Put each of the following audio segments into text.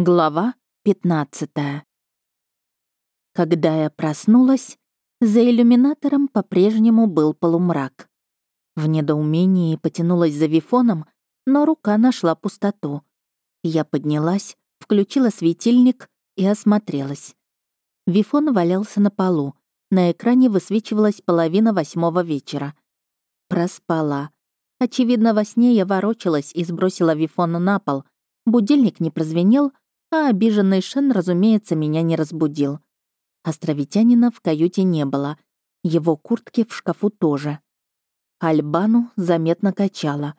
Глава 15 Когда я проснулась, за иллюминатором по-прежнему был полумрак. В недоумении потянулась за вифоном, но рука нашла пустоту. Я поднялась, включила светильник и осмотрелась. Вифон валялся на полу. На экране высвечивалась половина восьмого вечера. Проспала. Очевидно, во сне я ворочалась и сбросила Вифон на пол. Будильник не прозвенел, а обиженный Шен, разумеется, меня не разбудил. Островитянина в каюте не было. Его куртки в шкафу тоже. Альбану заметно качала.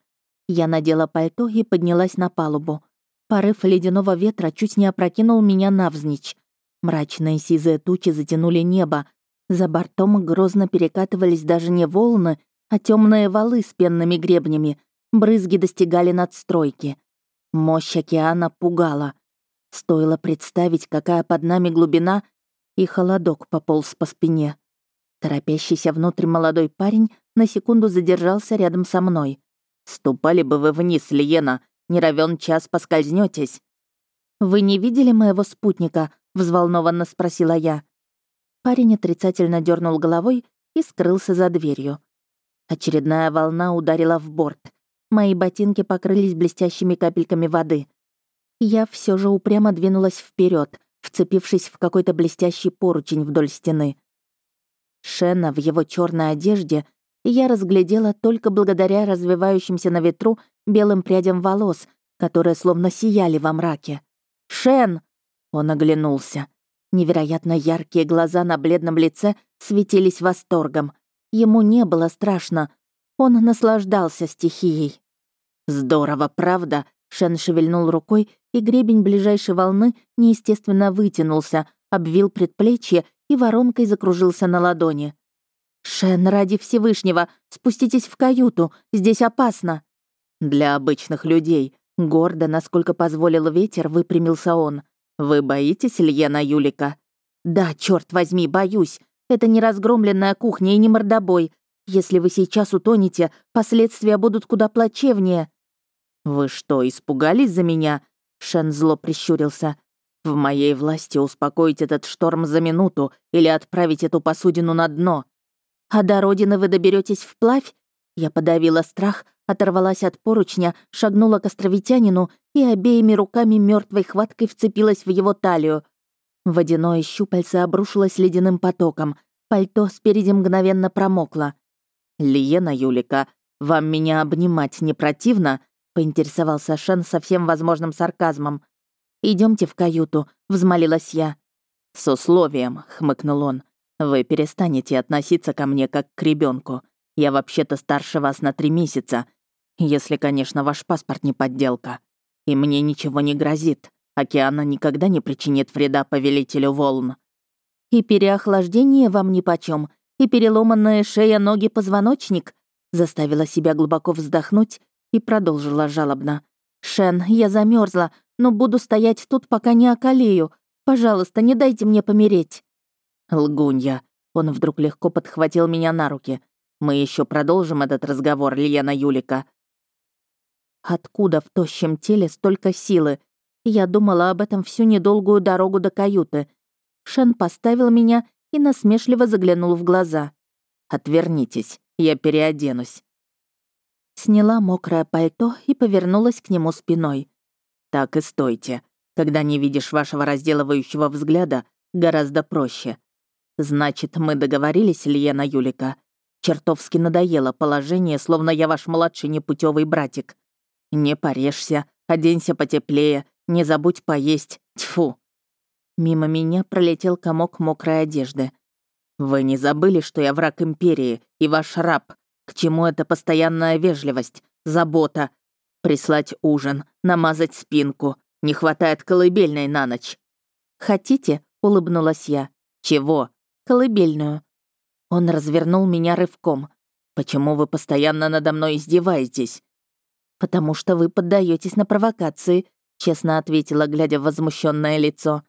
Я надела пальто и поднялась на палубу. Порыв ледяного ветра чуть не опрокинул меня навзничь. Мрачные сизые тучи затянули небо. За бортом грозно перекатывались даже не волны, а темные валы с пенными гребнями. Брызги достигали надстройки. Мощь океана пугала. Стоило представить, какая под нами глубина, и холодок пополз по спине. Торопящийся внутрь молодой парень на секунду задержался рядом со мной. «Ступали бы вы вниз, Лиена, не равен час поскользнетесь. «Вы не видели моего спутника?» — взволнованно спросила я. Парень отрицательно дернул головой и скрылся за дверью. Очередная волна ударила в борт. Мои ботинки покрылись блестящими капельками воды. Я все же упрямо двинулась вперед, вцепившись в какой-то блестящий поручень вдоль стены. Шена в его черной одежде я разглядела только благодаря развивающимся на ветру белым прядям волос, которые словно сияли во мраке. «Шен!» Он оглянулся. Невероятно яркие глаза на бледном лице светились восторгом. Ему не было страшно. Он наслаждался стихией. «Здорово, правда?» Шен шевельнул рукой, и гребень ближайшей волны неестественно вытянулся, обвил предплечье и воронкой закружился на ладони. «Шен, ради Всевышнего, спуститесь в каюту, здесь опасно!» «Для обычных людей», — гордо, насколько позволил ветер, выпрямился он. «Вы боитесь, Льена Юлика?» «Да, черт возьми, боюсь. Это не разгромленная кухня и не мордобой. Если вы сейчас утонете, последствия будут куда плачевнее». «Вы что, испугались за меня?» Шен зло прищурился. «В моей власти успокоить этот шторм за минуту или отправить эту посудину на дно. А до родины вы доберетесь вплавь?» Я подавила страх, оторвалась от поручня, шагнула к островитянину и обеими руками мертвой хваткой вцепилась в его талию. Водяное щупальце обрушилось ледяным потоком. Пальто спереди мгновенно промокло. «Лиена Юлика, вам меня обнимать не противно?» — поинтересовался Шен со всем возможным сарказмом. Идемте в каюту», — взмолилась я. «С условием», — хмыкнул он. «Вы перестанете относиться ко мне как к ребенку. Я вообще-то старше вас на три месяца. Если, конечно, ваш паспорт не подделка. И мне ничего не грозит. Океана никогда не причинит вреда повелителю волн». «И переохлаждение вам нипочём, и переломанная шея, ноги, позвоночник», заставила себя глубоко вздохнуть и продолжила жалобно. «Шен, я замерзла, но буду стоять тут, пока не околею. Пожалуйста, не дайте мне помереть». «Лгунья». Он вдруг легко подхватил меня на руки. «Мы еще продолжим этот разговор, Льена Юлика». Откуда в тощем теле столько силы? Я думала об этом всю недолгую дорогу до каюты. Шен поставил меня и насмешливо заглянул в глаза. «Отвернитесь, я переоденусь». Сняла мокрое пальто и повернулась к нему спиной. «Так и стойте. Когда не видишь вашего разделывающего взгляда, гораздо проще. Значит, мы договорились, Льена Юлика? Чертовски надоело положение, словно я ваш младший непутевый братик. Не порежься, оденься потеплее, не забудь поесть. Тьфу!» Мимо меня пролетел комок мокрой одежды. «Вы не забыли, что я враг Империи и ваш раб, к чему эта постоянная вежливость, забота? Прислать ужин, намазать спинку. Не хватает колыбельной на ночь. «Хотите?» — улыбнулась я. «Чего?» «Колыбельную». Он развернул меня рывком. «Почему вы постоянно надо мной издеваетесь?» «Потому что вы поддаетесь на провокации», — честно ответила, глядя в возмущенное лицо.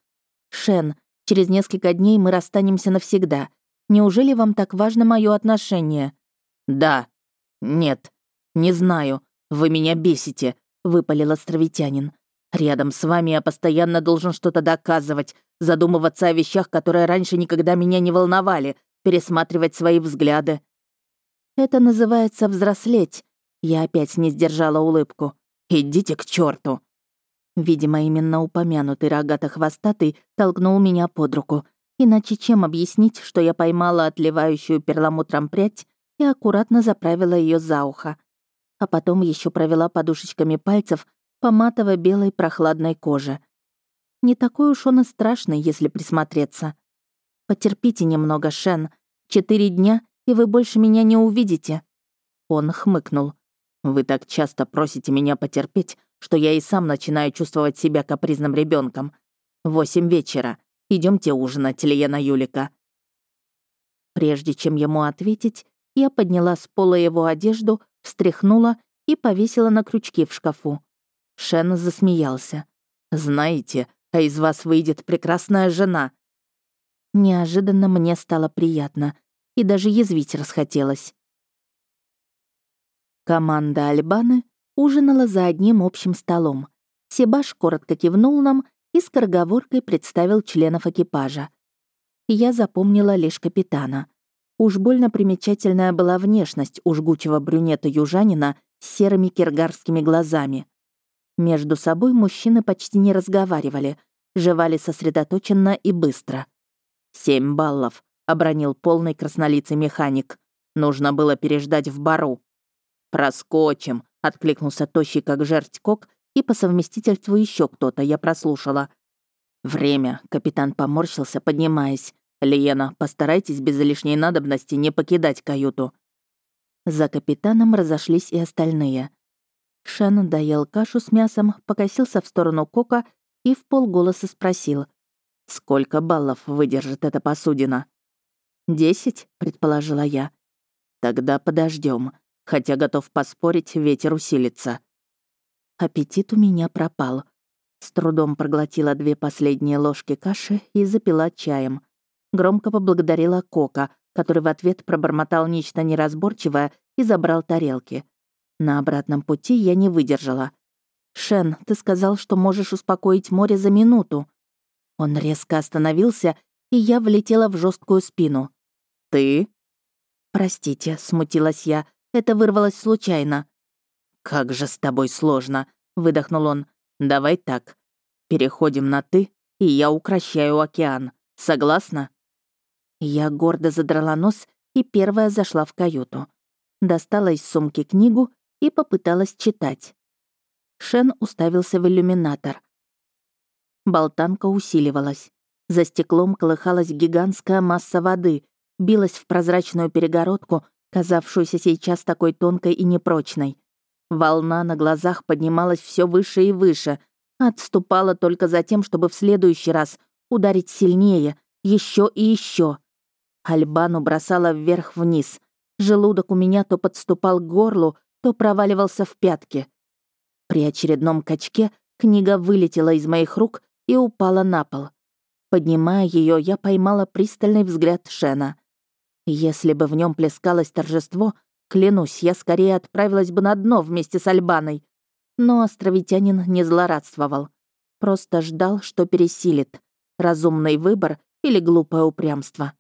«Шен, через несколько дней мы расстанемся навсегда. Неужели вам так важно мое отношение?» «Да». «Нет». «Не знаю. Вы меня бесите», — выпалил островитянин. Рядом с вами я постоянно должен что-то доказывать, задумываться о вещах, которые раньше никогда меня не волновали, пересматривать свои взгляды. Это называется взрослеть. Я опять не сдержала улыбку. Идите к черту. Видимо, именно упомянутый рогато-хвостатый толкнул меня под руку. Иначе чем объяснить, что я поймала отливающую перламутром прядь и аккуратно заправила ее за ухо. А потом еще провела подушечками пальцев по матово-белой прохладной коже. Не такой уж он и страшный, если присмотреться. Потерпите немного, Шен. Четыре дня, и вы больше меня не увидите. Он хмыкнул. Вы так часто просите меня потерпеть, что я и сам начинаю чувствовать себя капризным ребенком. Восемь вечера. Идемте ужинать, Лена Юлика. Прежде чем ему ответить, я подняла с пола его одежду, встряхнула и повесила на крючки в шкафу. Шен засмеялся. «Знаете, а из вас выйдет прекрасная жена». Неожиданно мне стало приятно, и даже язвить расхотелось. Команда Альбаны ужинала за одним общим столом. Себаш коротко кивнул нам и скороговоркой представил членов экипажа. Я запомнила лишь капитана. Уж больно примечательная была внешность у жгучего брюнета-южанина с серыми киргарскими глазами. Между собой мужчины почти не разговаривали, жевали сосредоточенно и быстро. «Семь баллов», — обронил полный краснолицый механик. «Нужно было переждать в бару». «Проскочим», — откликнулся тощий как жерть кок, и по совместительству еще кто-то, я прослушала. «Время», — капитан поморщился, поднимаясь. «Лиена, постарайтесь без лишней надобности не покидать каюту». За капитаном разошлись и остальные. Шен доел кашу с мясом, покосился в сторону Кока и в полголоса спросил. «Сколько баллов выдержит эта посудина?» «Десять», — предположила я. «Тогда подождем, хотя готов поспорить, ветер усилится». Аппетит у меня пропал. С трудом проглотила две последние ложки каши и запила чаем. Громко поблагодарила Кока, который в ответ пробормотал нечто неразборчивое и забрал тарелки. На обратном пути я не выдержала. «Шен, ты сказал, что можешь успокоить море за минуту». Он резко остановился, и я влетела в жесткую спину. «Ты?» «Простите», — смутилась я, — «это вырвалось случайно». «Как же с тобой сложно», — выдохнул он. «Давай так. Переходим на «ты», и я укращаю океан. Согласна?» Я гордо задрала нос и первая зашла в каюту. Достала из сумки книгу и попыталась читать. Шен уставился в иллюминатор. Болтанка усиливалась. За стеклом колыхалась гигантская масса воды, билась в прозрачную перегородку, казавшуюся сейчас такой тонкой и непрочной. Волна на глазах поднималась все выше и выше, отступала только за тем, чтобы в следующий раз ударить сильнее, еще и еще. Альбану бросала вверх-вниз. Желудок у меня то подступал к горлу, то проваливался в пятки. При очередном качке книга вылетела из моих рук и упала на пол. Поднимая ее, я поймала пристальный взгляд Шена. Если бы в нем плескалось торжество, клянусь, я скорее отправилась бы на дно вместе с Альбаной. Но островитянин не злорадствовал. Просто ждал, что пересилит. Разумный выбор или глупое упрямство.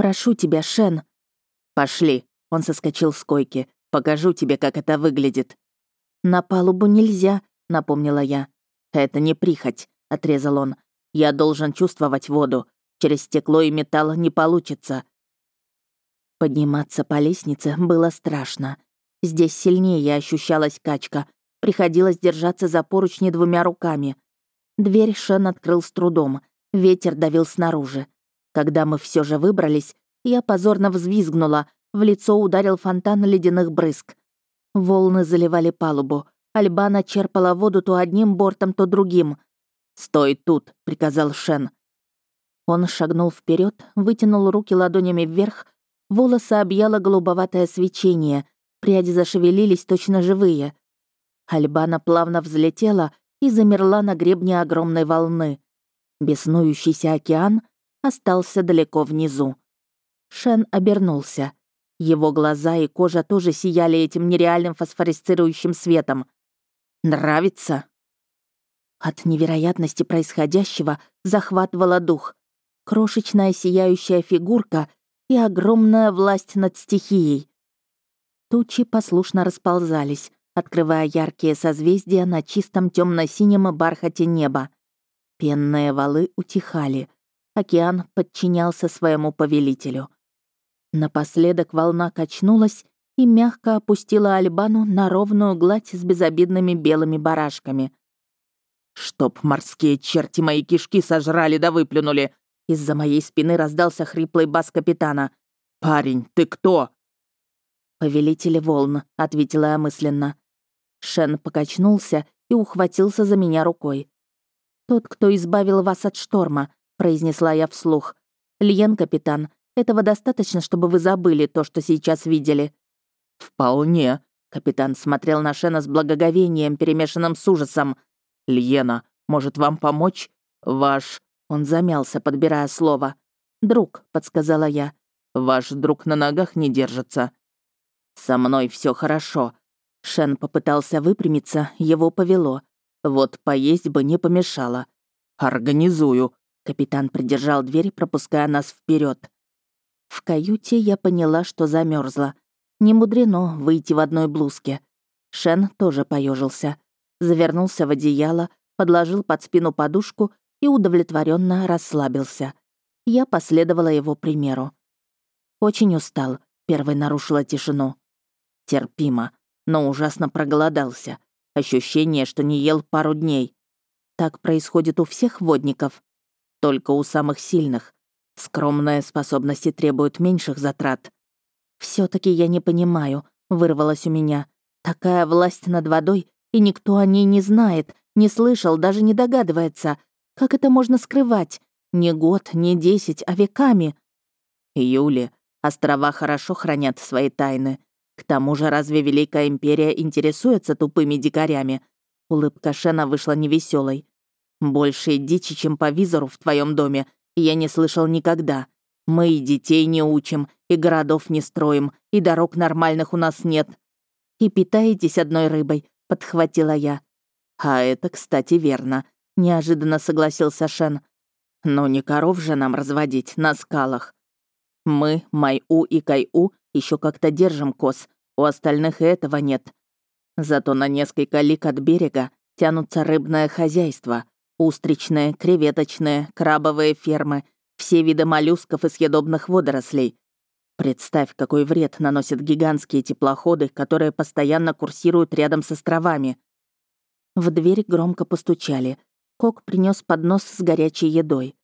«Прошу тебя, Шен». «Пошли», — он соскочил с койки. Покажу тебе, как это выглядит». «На палубу нельзя», — напомнила я. «Это не прихоть», — отрезал он. «Я должен чувствовать воду. Через стекло и металл не получится». Подниматься по лестнице было страшно. Здесь сильнее ощущалась качка. Приходилось держаться за поручни двумя руками. Дверь Шен открыл с трудом. Ветер давил снаружи. Когда мы все же выбрались, я позорно взвизгнула, в лицо ударил фонтан ледяных брызг. Волны заливали палубу. Альбана черпала воду то одним бортом, то другим. «Стой тут», — приказал Шен. Он шагнул вперед, вытянул руки ладонями вверх, волосы объяло голубоватое свечение, пряди зашевелились точно живые. Альбана плавно взлетела и замерла на гребне огромной волны. Беснующийся океан остался далеко внизу. Шен обернулся. Его глаза и кожа тоже сияли этим нереальным фосфорисцирующим светом. «Нравится?» От невероятности происходящего захватывала дух. Крошечная сияющая фигурка и огромная власть над стихией. Тучи послушно расползались, открывая яркие созвездия на чистом темно синем бархате неба. Пенные валы утихали. Океан подчинялся своему повелителю. Напоследок волна качнулась и мягко опустила Альбану на ровную гладь с безобидными белыми барашками. «Чтоб морские черти мои кишки сожрали да выплюнули!» Из-за моей спины раздался хриплый бас капитана. «Парень, ты кто?» «Повелитель волн», — ответила я мысленно. Шен покачнулся и ухватился за меня рукой. «Тот, кто избавил вас от шторма», — произнесла я вслух. «Льен, капитан, этого достаточно, чтобы вы забыли то, что сейчас видели». «Вполне», — капитан смотрел на Шена с благоговением, перемешанным с ужасом. «Льена, может вам помочь? Ваш...» Он замялся, подбирая слово. «Друг», — подсказала я. «Ваш друг на ногах не держится». «Со мной все хорошо». Шен попытался выпрямиться, его повело. «Вот поесть бы не помешало». «Организую», — капитан придержал дверь, пропуская нас вперед. В каюте я поняла, что замерзла. Не мудрено выйти в одной блузке. Шен тоже поежился, завернулся в одеяло, подложил под спину подушку и удовлетворенно расслабился. Я последовала его примеру. Очень устал, первой нарушила тишину. Терпимо, но ужасно проголодался. Ощущение, что не ел пару дней. Так происходит у всех водников. Только у самых сильных. Скромные способности требуют меньших затрат все таки я не понимаю», — вырвалось у меня. «Такая власть над водой, и никто о ней не знает, не слышал, даже не догадывается. Как это можно скрывать? Не год, не десять, а веками». «Юли, острова хорошо хранят свои тайны. К тому же разве Великая Империя интересуется тупыми дикарями?» Улыбка Шена вышла невеселой. «Больше дичи, чем по визору в твоем доме, я не слышал никогда. Мы и детей не учим, и городов не строим, и дорог нормальных у нас нет. И питаетесь одной рыбой, подхватила я. А это, кстати, верно, неожиданно согласился Шен. Но не коров же нам разводить на скалах. Мы, Майу и Кайу, еще как-то держим коз, у остальных и этого нет. Зато на несколько лик от берега тянутся рыбное хозяйство, устричные, креветочные, крабовые фермы — все виды моллюсков и съедобных водорослей. Представь, какой вред наносят гигантские теплоходы, которые постоянно курсируют рядом с островами. В дверь громко постучали. Кок принес поднос с горячей едой.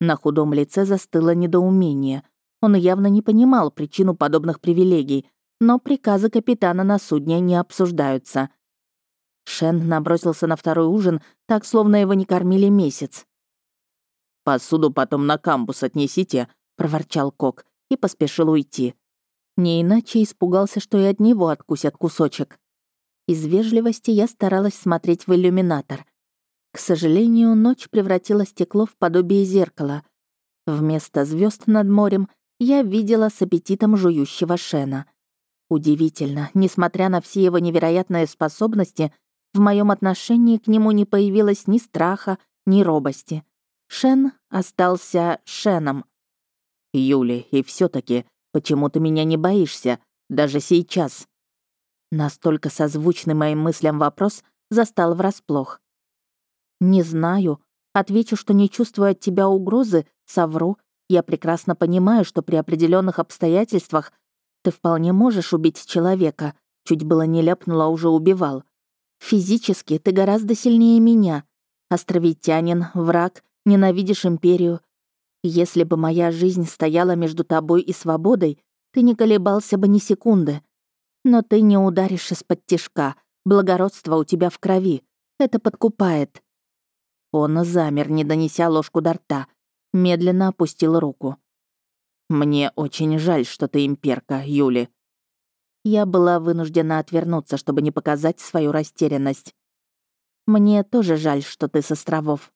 На худом лице застыло недоумение. Он явно не понимал причину подобных привилегий, но приказы капитана на судне не обсуждаются. Шен набросился на второй ужин, так словно его не кормили месяц. «Посуду потом на камбус отнесите», — проворчал Кок и поспешил уйти. Не иначе испугался, что и от него откусят кусочек. Из вежливости я старалась смотреть в иллюминатор. К сожалению, ночь превратила стекло в подобие зеркала. Вместо звезд над морем я видела с аппетитом жующего Шена. Удивительно, несмотря на все его невероятные способности, в моем отношении к нему не появилось ни страха, ни робости. Шен остался Шеном. «Юли, и все таки почему ты меня не боишься, даже сейчас?» Настолько созвучный моим мыслям вопрос застал врасплох. «Не знаю. Отвечу, что не чувствую от тебя угрозы, совру. Я прекрасно понимаю, что при определенных обстоятельствах ты вполне можешь убить человека. Чуть было не ляпнула, уже убивал. Физически ты гораздо сильнее меня. Островитянин, враг, ненавидишь империю. Если бы моя жизнь стояла между тобой и свободой, ты не колебался бы ни секунды. Но ты не ударишь из-под тишка, благородство у тебя в крови. Это подкупает». Он замер, не донеся ложку до рта, медленно опустил руку. «Мне очень жаль, что ты имперка, Юли». Я была вынуждена отвернуться, чтобы не показать свою растерянность. «Мне тоже жаль, что ты с островов».